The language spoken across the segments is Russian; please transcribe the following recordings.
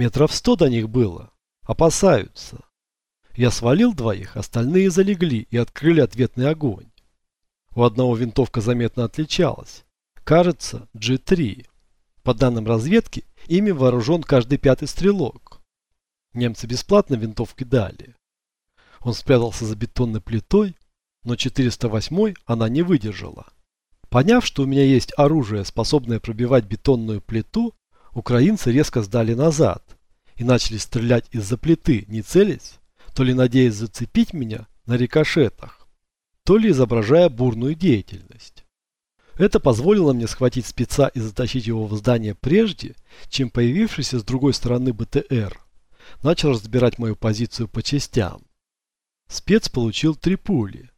Метров сто до них было. Опасаются. Я свалил двоих, остальные залегли и открыли ответный огонь. У одного винтовка заметно отличалась. Кажется, G3. По данным разведки, ими вооружен каждый пятый стрелок. Немцы бесплатно винтовки дали. Он спрятался за бетонной плитой, но 408 она не выдержала. Поняв, что у меня есть оружие, способное пробивать бетонную плиту, украинцы резко сдали назад и начали стрелять из-за плиты, не целясь, то ли надеясь зацепить меня на рикошетах, то ли изображая бурную деятельность. Это позволило мне схватить спеца и затащить его в здание прежде, чем появившийся с другой стороны БТР начал разбирать мою позицию по частям. Спец получил три пули.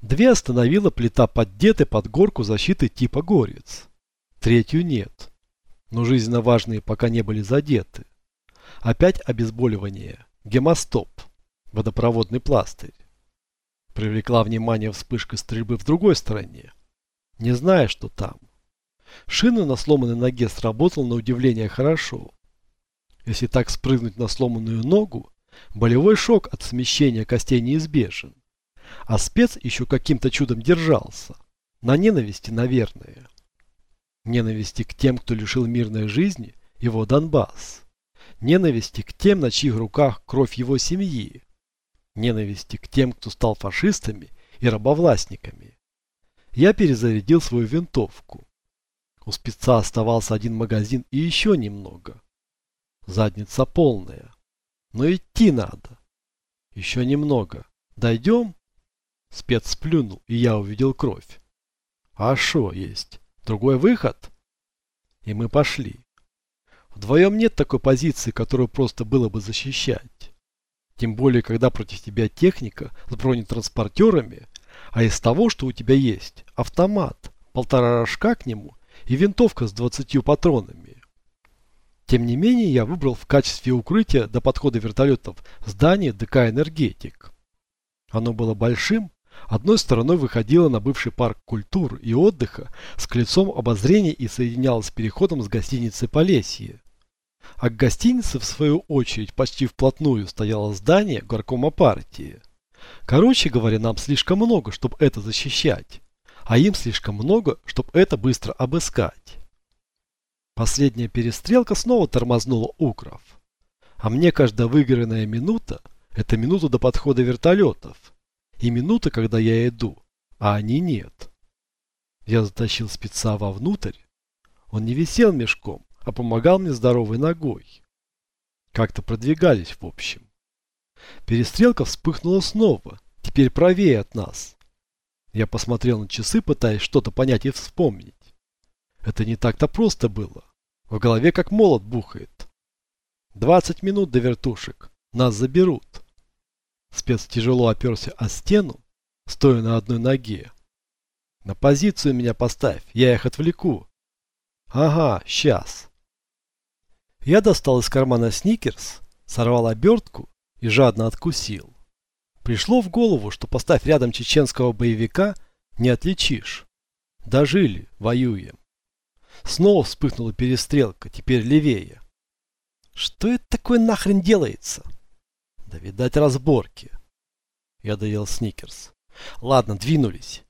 Две остановила плита поддеты под горку защиты типа горец. Третью нет. Но жизненно важные пока не были задеты. Опять обезболивание. Гемостоп. Водопроводный пластырь. Привлекла внимание вспышка стрельбы в другой стороне. Не зная, что там. Шина на сломанной ноге сработал на удивление хорошо. Если так спрыгнуть на сломанную ногу, Болевой шок от смещения костей неизбежен. А спец еще каким-то чудом держался. На ненависти, наверное. Ненависти к тем, кто лишил мирной жизни его Донбасс. Ненависти к тем, на чьих руках кровь его семьи. Ненависти к тем, кто стал фашистами и рабовластниками. Я перезарядил свою винтовку. У спеца оставался один магазин и еще немного. Задница полная. Но идти надо. Еще немного. Дойдем? Спец сплюнул, и я увидел кровь. А шо есть? Другой выход? И мы пошли. Вдвоем нет такой позиции, которую просто было бы защищать. Тем более, когда против тебя техника с бронетранспортерами, а из того, что у тебя есть, автомат, полтора рожка к нему и винтовка с двадцатью патронами. Тем не менее, я выбрал в качестве укрытия до подхода вертолетов здание ДК «Энергетик». Оно было большим, одной стороной выходило на бывший парк культур и отдыха с колесом обозрения и соединялось с переходом с гостиницей Полесье. А к гостинице, в свою очередь, почти вплотную стояло здание горкома партии. Короче говоря, нам слишком много, чтобы это защищать, а им слишком много, чтобы это быстро обыскать. Последняя перестрелка снова тормознула Укров. А мне каждая выигранная минута – это минута до подхода вертолетов. И минута, когда я иду, а они нет. Я затащил спеца вовнутрь. Он не висел мешком, а помогал мне здоровой ногой. Как-то продвигались в общем. Перестрелка вспыхнула снова, теперь правее от нас. Я посмотрел на часы, пытаясь что-то понять и вспомнить. Это не так-то просто было. В голове как молот бухает. 20 минут до вертушек. Нас заберут. Спец тяжело оперся о стену, стоя на одной ноге. На позицию меня поставь, я их отвлеку. Ага, сейчас. Я достал из кармана сникерс, сорвал обертку и жадно откусил. Пришло в голову, что поставь рядом чеченского боевика, не отличишь. Дожили, воюем. Снова вспыхнула перестрелка, теперь левее. Что это такое нахрен делается? Да видать разборки. Я доел сникерс. Ладно, двинулись.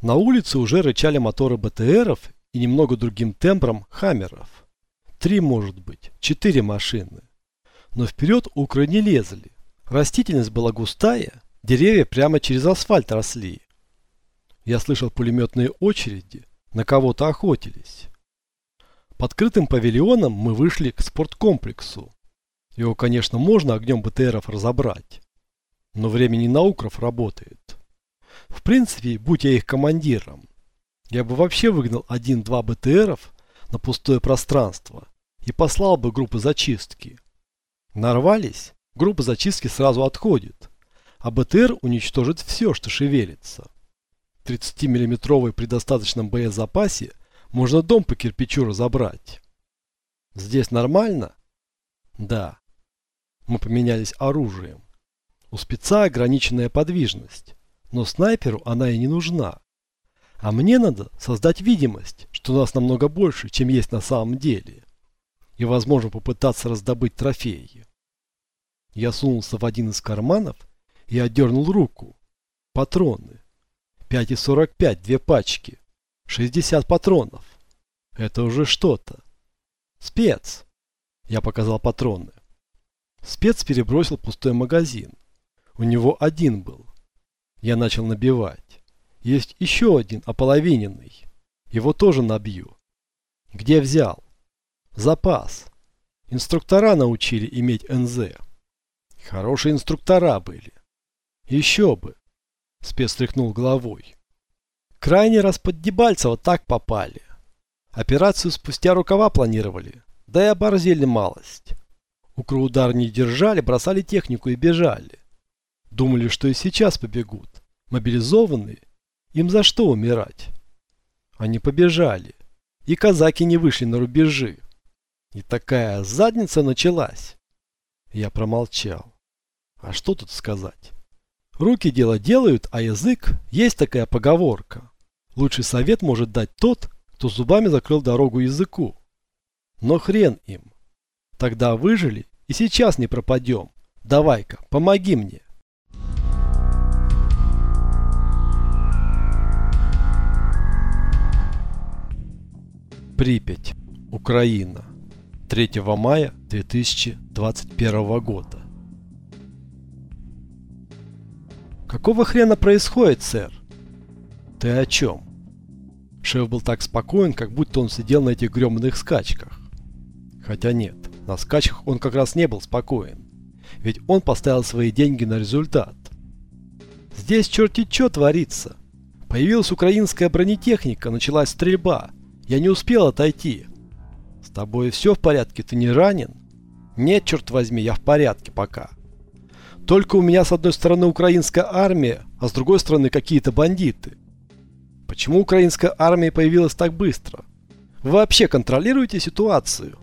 На улице уже рычали моторы БТРов и немного другим тембром хаммеров. Три, может быть, четыре машины. Но вперед укры не лезли. Растительность была густая, деревья прямо через асфальт росли. Я слышал пулеметные очереди, на кого-то охотились. Под крытым павильоном мы вышли к спорткомплексу. Его, конечно, можно огнем БТРов разобрать. Но времени на укров работает. В принципе, будь я их командиром, я бы вообще выгнал один-два БТРов на пустое пространство и послал бы группы зачистки. Нарвались, группа зачистки сразу отходит, а БТР уничтожит все, что шевелится. 30-миллиметровый при достаточном боезапасе можно дом по кирпичу разобрать. Здесь нормально? Да. Мы поменялись оружием. У спеца ограниченная подвижность, но снайперу она и не нужна. А мне надо создать видимость, что нас намного больше, чем есть на самом деле. и, возможно, попытаться раздобыть трофеи. Я сунулся в один из карманов и отдернул руку. Патроны. 5,45, две пачки. 60 патронов. Это уже что-то. Спец. Я показал патроны. Спец перебросил пустой магазин. У него один был. Я начал набивать. Есть еще один, ополовиненный. Его тоже набью. Где взял? Запас. Инструктора научили иметь НЗ. Хорошие инструктора были. Еще бы. Спец тряхнул головой. Крайний раз под Дебальцево так попали. Операцию спустя рукава планировали. Да и оборзели малость. Укроудар не держали, бросали технику и бежали. Думали, что и сейчас побегут. Мобилизованные. Им за что умирать? Они побежали. И казаки не вышли на рубежи. И такая задница началась. Я промолчал. А что тут сказать? Руки дело делают, а язык есть такая поговорка. Лучший совет может дать тот, кто зубами закрыл дорогу языку. Но хрен им. Тогда выжили и сейчас не пропадем. Давай-ка, помоги мне. Припять, Украина. 3 мая 2021 года. Какого хрена происходит, сэр? Ты о чем? Шеф был так спокоен, как будто он сидел на этих грёмных скачках. Хотя нет, на скачках он как раз не был спокоен. Ведь он поставил свои деньги на результат. Здесь черти чё творится. Появилась украинская бронетехника, началась стрельба. Я не успел отойти. С тобой все в порядке, ты не ранен? Нет, черт возьми, я в порядке пока. Только у меня с одной стороны украинская армия, а с другой стороны какие-то бандиты. Почему украинская армия появилась так быстро? Вы вообще контролируете ситуацию?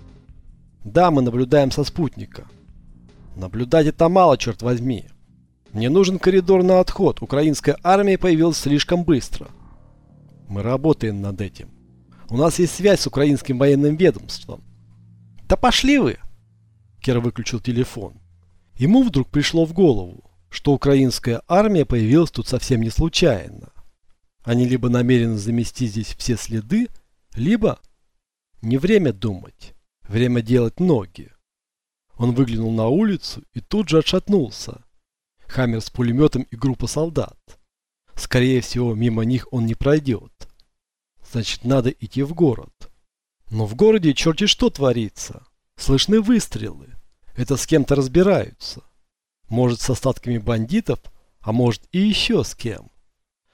Да, мы наблюдаем со спутника. Наблюдать это мало, черт возьми. Мне нужен коридор на отход. Украинская армия появилась слишком быстро. Мы работаем над этим. У нас есть связь с украинским военным ведомством. Да пошли вы! Кер выключил телефон. Ему вдруг пришло в голову, что украинская армия появилась тут совсем не случайно. Они либо намерены замести здесь все следы, либо не время думать, время делать ноги. Он выглянул на улицу и тут же отшатнулся. Хаммер с пулеметом и группа солдат. Скорее всего, мимо них он не пройдет. Значит, надо идти в город. Но в городе черти что творится. Слышны выстрелы. Это с кем-то разбираются. Может, с остатками бандитов, а может и еще с кем.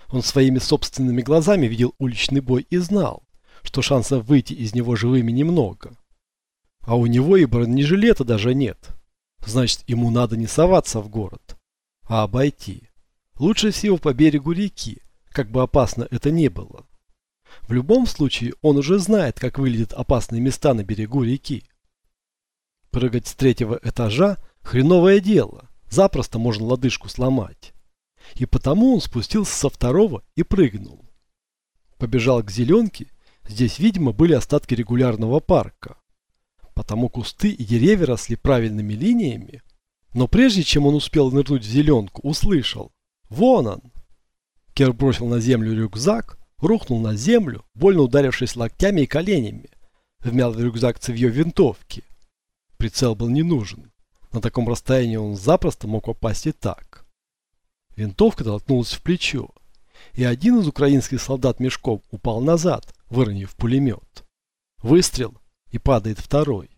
Он своими собственными глазами видел уличный бой и знал, что шансов выйти из него живыми немного. А у него и бронежилета даже нет. Значит, ему надо не соваться в город, а обойти. Лучше всего по берегу реки, как бы опасно это ни было. В любом случае, он уже знает, как выглядят опасные места на берегу реки. Прыгать с третьего этажа – хреновое дело. Запросто можно лодыжку сломать. И потому он спустился со второго и прыгнул. Побежал к зеленке. Здесь, видимо, были остатки регулярного парка. Потому кусты и деревья росли правильными линиями. Но прежде чем он успел нырнуть в зеленку, услышал. Вон он! Кер бросил на землю рюкзак, рухнул на землю, больно ударившись локтями и коленями. Вмял в рюкзак цевье винтовки. Прицел был не нужен. На таком расстоянии он запросто мог попасть и так. Винтовка толкнулась в плечо, и один из украинских солдат мешком упал назад, выронив пулемет. Выстрел, и падает второй.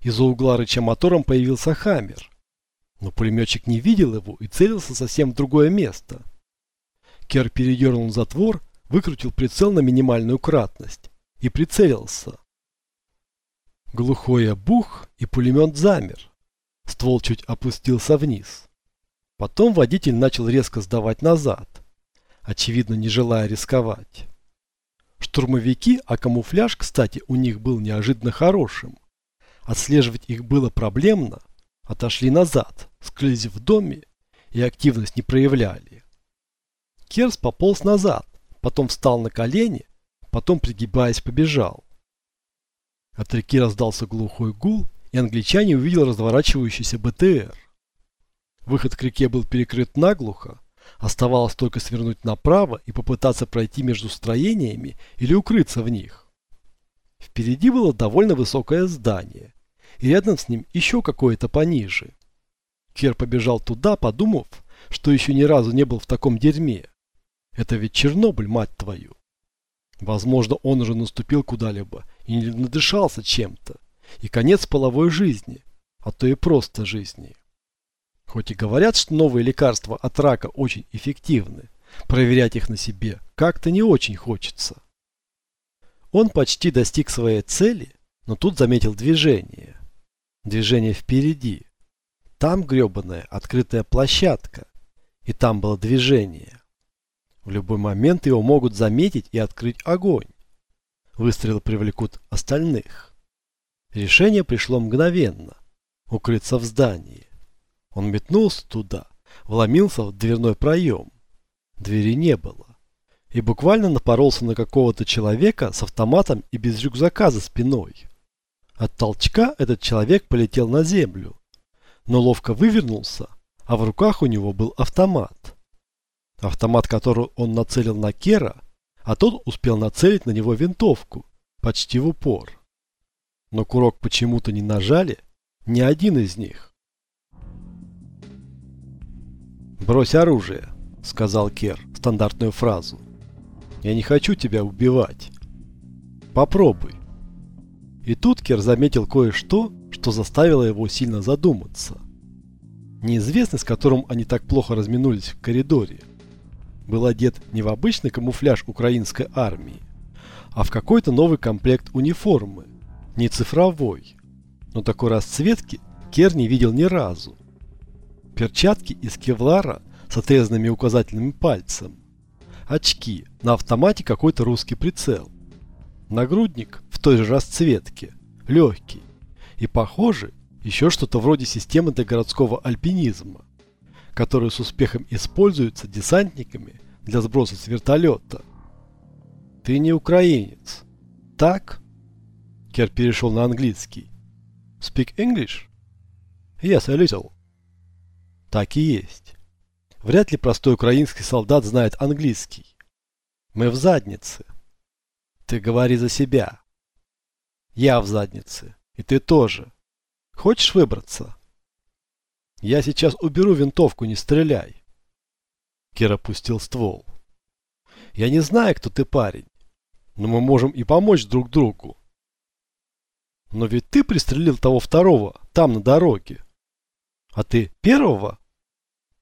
Из-за угла рыча мотором появился Хаммер. Но пулеметчик не видел его и целился совсем в другое место. Кер передернул затвор, выкрутил прицел на минимальную кратность и прицелился. Глухое бух, и пулемет замер. Ствол чуть опустился вниз. Потом водитель начал резко сдавать назад, очевидно не желая рисковать. Штурмовики, а камуфляж, кстати, у них был неожиданно хорошим. Отслеживать их было проблемно, отошли назад, скрылись в доме и активность не проявляли. Керс пополз назад, потом встал на колени, потом, пригибаясь, побежал. От реки раздался глухой гул, и англичане увидел разворачивающийся БТР. Выход к реке был перекрыт наглухо, оставалось только свернуть направо и попытаться пройти между строениями или укрыться в них. Впереди было довольно высокое здание, и рядом с ним еще какое-то пониже. Кер побежал туда, подумав, что еще ни разу не был в таком дерьме. Это ведь Чернобыль, мать твою. Возможно, он уже наступил куда-либо и не надышался чем-то. И конец половой жизни, а то и просто жизни. Хоть и говорят, что новые лекарства от рака очень эффективны, проверять их на себе как-то не очень хочется. Он почти достиг своей цели, но тут заметил движение. Движение впереди. Там гребаная открытая площадка. И там было движение. В любой момент его могут заметить и открыть огонь. Выстрелы привлекут остальных. Решение пришло мгновенно. Укрыться в здании. Он метнулся туда, вломился в дверной проем. Двери не было. И буквально напоролся на какого-то человека с автоматом и без рюкзака за спиной. От толчка этот человек полетел на землю, но ловко вывернулся, а в руках у него был автомат. Автомат, который он нацелил на Кера, а тот успел нацелить на него винтовку, почти в упор. Но курок почему-то не нажали ни один из них. «Брось оружие», — сказал Кер стандартную фразу. «Я не хочу тебя убивать. Попробуй». И тут Кер заметил кое-что, что заставило его сильно задуматься. Неизвестный, с которым они так плохо разминулись в коридоре, был одет не в обычный камуфляж украинской армии, а в какой-то новый комплект униформы, не цифровой. Но такой расцветки Кер не видел ни разу. Перчатки из кевлара с отрезанными указательным пальцем. Очки, на автомате какой-то русский прицел. Нагрудник той же расцветке, легкий. И похоже, еще что-то вроде системы для городского альпинизма, которая с успехом используется десантниками для сброса с вертолета. Ты не украинец. Так? Кер перешел на английский. Speak English? Yes, a little. Так и есть. Вряд ли простой украинский солдат знает английский. Мы в заднице. Ты говори за себя. Я в заднице. И ты тоже. Хочешь выбраться? Я сейчас уберу винтовку, не стреляй. Кир опустил ствол. Я не знаю, кто ты парень, но мы можем и помочь друг другу. Но ведь ты пристрелил того второго, там на дороге. А ты первого?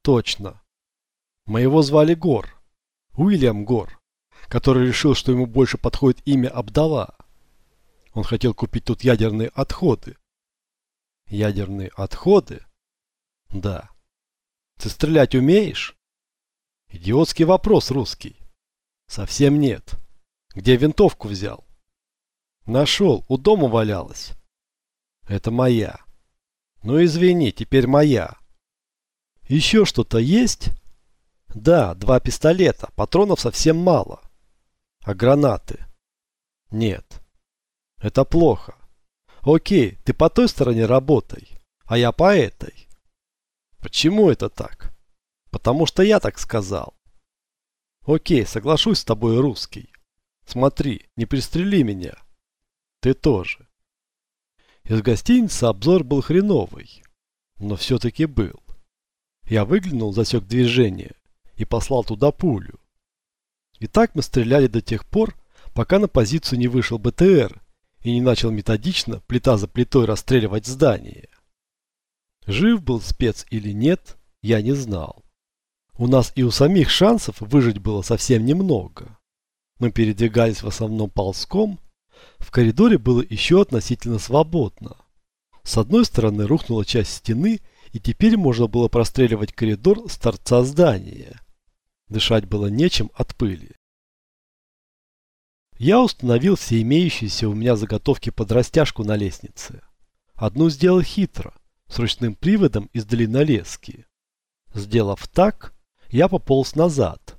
Точно. Моего звали Гор. Уильям Гор, который решил, что ему больше подходит имя Абдала. Он хотел купить тут ядерные отходы. Ядерные отходы? Да. Ты стрелять умеешь? Идиотский вопрос русский. Совсем нет. Где винтовку взял? Нашел, у дома валялась. Это моя. Ну извини, теперь моя. Еще что-то есть? Да, два пистолета, патронов совсем мало. А гранаты? Нет. Это плохо. Окей, ты по той стороне работай, а я по этой. Почему это так? Потому что я так сказал. Окей, соглашусь с тобой, русский. Смотри, не пристрели меня. Ты тоже. Из гостиницы обзор был хреновый, но все-таки был. Я выглянул, засек движение и послал туда пулю. И так мы стреляли до тех пор, пока на позицию не вышел БТР и не начал методично, плита за плитой, расстреливать здание. Жив был спец или нет, я не знал. У нас и у самих шансов выжить было совсем немного. Мы передвигались в основном ползком, в коридоре было еще относительно свободно. С одной стороны рухнула часть стены, и теперь можно было простреливать коридор с торца здания. Дышать было нечем от пыли. Я установил все имеющиеся у меня заготовки под растяжку на лестнице. Одну сделал хитро, с ручным приводом из длиннолески. Сделав так, я пополз назад.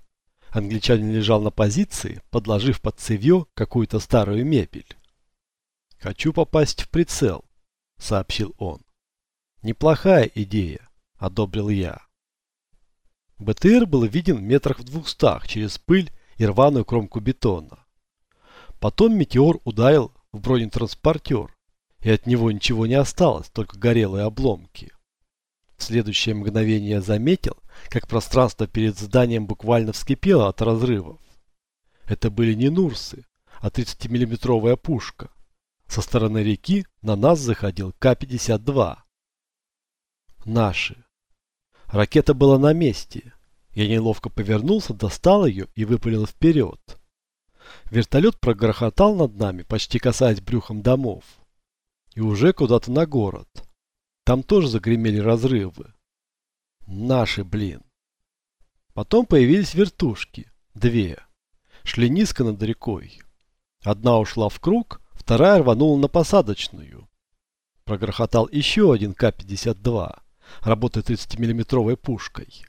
Англичанин лежал на позиции, подложив под цевье какую-то старую мебель. «Хочу попасть в прицел», — сообщил он. «Неплохая идея», — одобрил я. БТР был виден метрах в двухстах через пыль и рваную кромку бетона. Потом метеор ударил в бронетранспортер, и от него ничего не осталось, только горелые обломки. В следующее мгновение я заметил, как пространство перед зданием буквально вскипело от разрывов. Это были не Нурсы, а 30-миллиметровая пушка. Со стороны реки на нас заходил К-52. Наши. Ракета была на месте. Я неловко повернулся, достал ее и выпалил вперед. Вертолет прогрохотал над нами, почти касаясь брюхом домов. И уже куда-то на город. Там тоже загремели разрывы. Наши, блин. Потом появились вертушки. Две. Шли низко над рекой. Одна ушла в круг, вторая рванула на посадочную. Прогрохотал еще один К-52, работая 30-миллиметровой пушкой.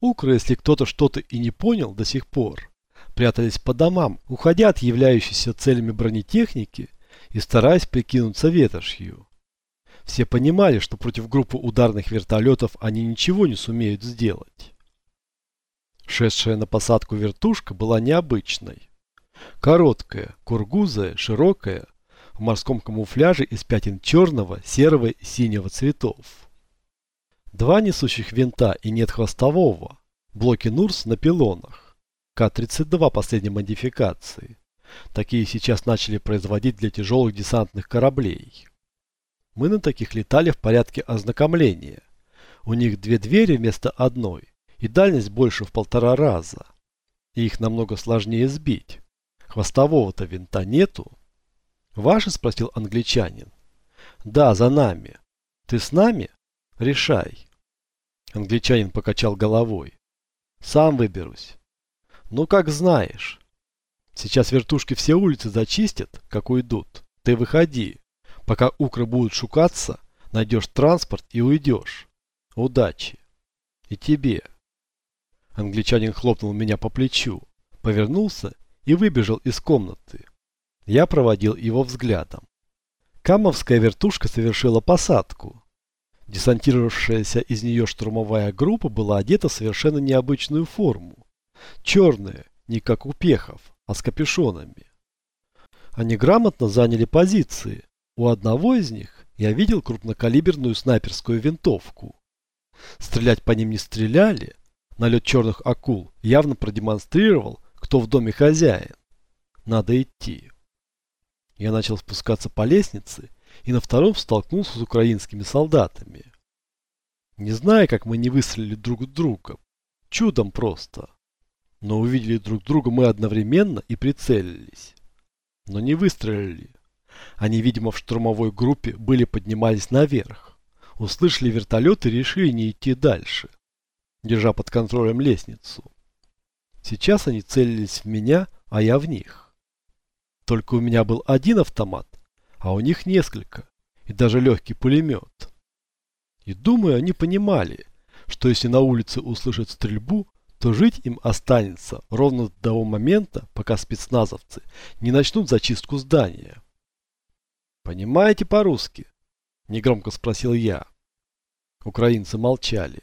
Укры, если кто-то что-то и не понял до сих пор, прятались по домам, уходя от являющейся целями бронетехники и стараясь прикинуться ветошью. Все понимали, что против группы ударных вертолетов они ничего не сумеют сделать. Шедшая на посадку вертушка была необычной. Короткая, кургузая, широкая, в морском камуфляже из пятен черного, серого и синего цветов. Два несущих винта и нет хвостового, блоки Нурс на пилонах. К-32 последней модификации. Такие сейчас начали производить для тяжелых десантных кораблей. Мы на таких летали в порядке ознакомления. У них две двери вместо одной, и дальность больше в полтора раза. И их намного сложнее сбить. Хвостового-то винта нету. Ваши? Спросил англичанин. Да, за нами. Ты с нами? Решай. Англичанин покачал головой. Сам выберусь. Ну, как знаешь. Сейчас вертушки все улицы зачистят, как уйдут. Ты выходи. Пока укры будут шукаться, найдешь транспорт и уйдешь. Удачи. И тебе. Англичанин хлопнул меня по плечу, повернулся и выбежал из комнаты. Я проводил его взглядом. Камовская вертушка совершила посадку. Десантировавшаяся из нее штурмовая группа была одета в совершенно необычную форму. Черная, не как у пехов, а с капюшонами. Они грамотно заняли позиции. У одного из них я видел крупнокалиберную снайперскую винтовку. Стрелять по ним не стреляли. Налет черных акул явно продемонстрировал, кто в доме хозяин. Надо идти. Я начал спускаться по лестнице и на втором столкнулся с украинскими солдатами. Не знаю, как мы не выстрелили друг друга. Чудом просто. Но увидели друг друга мы одновременно и прицелились. Но не выстрелили. Они, видимо, в штурмовой группе были поднимались наверх. Услышали вертолет и решили не идти дальше, держа под контролем лестницу. Сейчас они целились в меня, а я в них. Только у меня был один автомат, а у них несколько, и даже легкий пулемет. И думаю, они понимали, что если на улице услышат стрельбу, то жить им останется ровно до того момента, пока спецназовцы не начнут зачистку здания. «Понимаете по-русски?» – негромко спросил я. Украинцы молчали.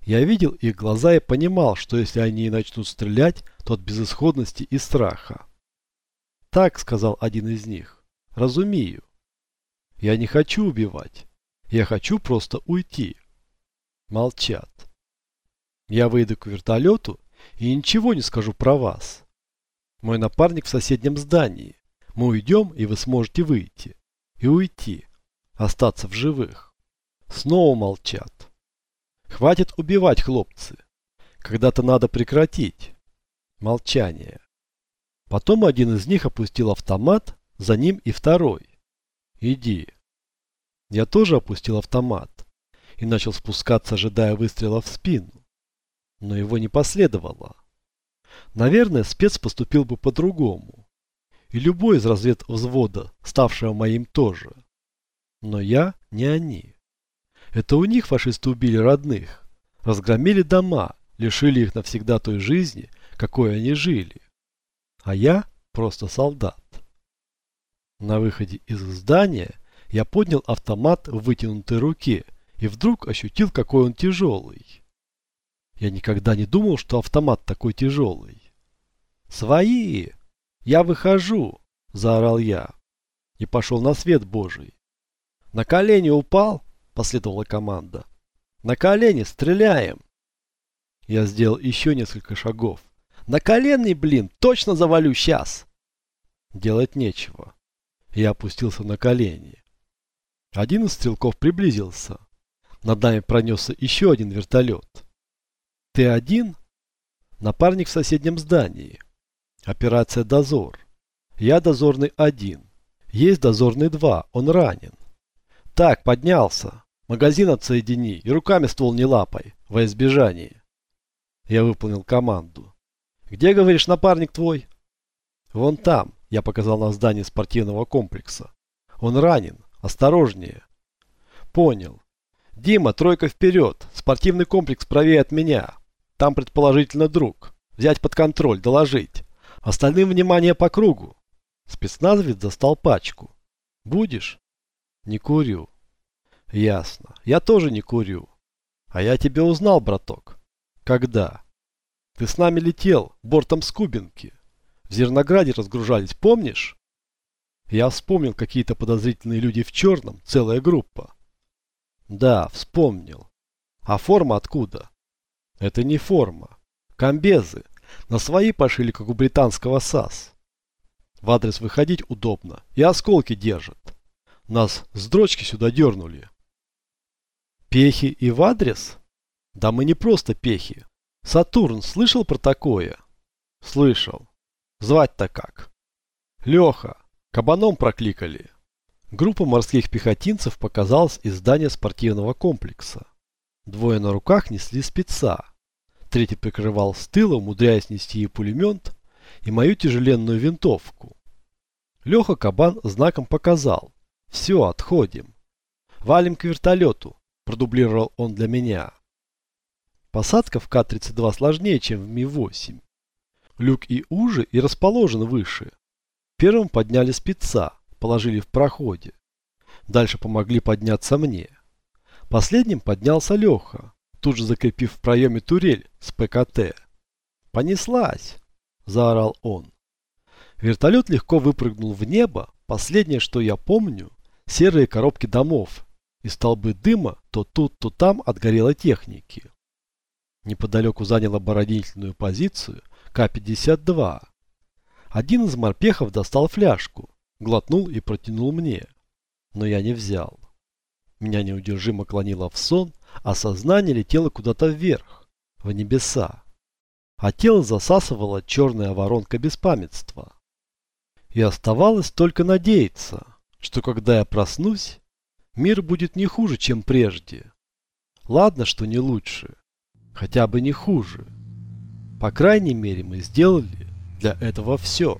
Я видел их глаза и понимал, что если они начнут стрелять, то от безысходности и страха. «Так», – сказал один из них, – «разумею. Я не хочу убивать. Я хочу просто уйти». Молчат. Я выйду к вертолету и ничего не скажу про вас. Мой напарник в соседнем здании. Мы уйдем, и вы сможете выйти. И уйти. Остаться в живых. Снова молчат. Хватит убивать, хлопцы. Когда-то надо прекратить. Молчание. Потом один из них опустил автомат, за ним и второй. Иди. Я тоже опустил автомат и начал спускаться, ожидая выстрела в спину но его не последовало. Наверное, спец поступил бы по-другому. И любой из разведвзвода, ставшего моим тоже. Но я не они. Это у них фашисты убили родных, разгромили дома, лишили их навсегда той жизни, какой они жили. А я просто солдат. На выходе из здания я поднял автомат в вытянутой руке и вдруг ощутил, какой он тяжелый. Я никогда не думал, что автомат такой тяжелый. «Свои! Я выхожу!» – заорал я. И пошел на свет Божий. «На колени упал?» – последовала команда. «На колени стреляем!» Я сделал еще несколько шагов. «На колени, блин, точно завалю сейчас!» Делать нечего. Я опустился на колени. Один из стрелков приблизился. Над нами пронесся еще один вертолет. «Ты один?» Напарник в соседнем здании. Операция «Дозор». Я дозорный один. Есть дозорный два, он ранен. Так, поднялся. Магазин отсоедини и руками ствол не лапай, во избежание. Я выполнил команду. Где, говоришь, напарник твой? Вон там, я показал на здание спортивного комплекса. Он ранен, осторожнее. Понял. Дима, тройка вперед, спортивный комплекс правее от меня. Там предположительно друг. Взять под контроль, доложить. Остальным внимание по кругу. Спецназовец достал пачку. Будешь? Не курю. Ясно. Я тоже не курю. А я тебя узнал, браток. Когда? Ты с нами летел, бортом с Кубинки. В Зернограде разгружались, помнишь? Я вспомнил какие-то подозрительные люди в черном, целая группа. Да, вспомнил. А форма откуда? Это не форма. Комбезы. На свои пошили, как у британского САС. В адрес выходить удобно. И осколки держат. Нас с дрочки сюда дернули. Пехи и в адрес? Да мы не просто пехи. Сатурн слышал про такое? Слышал. Звать-то как? Леха. Кабаном прокликали. Группа морских пехотинцев показалась из здания спортивного комплекса. Двое на руках несли спеца. Третий прикрывал с тыла, умудряясь нести и пулемет, и мою тяжеленную винтовку. Леха Кабан знаком показал. Все, отходим. Валим к вертолету, продублировал он для меня. Посадка в К-32 сложнее, чем в Ми-8. Люк и уже и расположен выше. Первым подняли спеца, положили в проходе. Дальше помогли подняться мне. Последним поднялся Леха, тут же закрепив в проеме турель с ПКТ. «Понеслась!» – заорал он. Вертолет легко выпрыгнул в небо. Последнее, что я помню, серые коробки домов и столбы дыма то тут, то там от горелой техники. Неподалеку занял оборонительную позицию К-52. Один из морпехов достал фляжку, глотнул и протянул мне. Но я не взял. Меня неудержимо клонило в сон, а сознание летело куда-то вверх, в небеса. А тело засасывало черная воронка беспамятства. И оставалось только надеяться, что когда я проснусь, мир будет не хуже, чем прежде. Ладно, что не лучше, хотя бы не хуже. По крайней мере, мы сделали для этого все.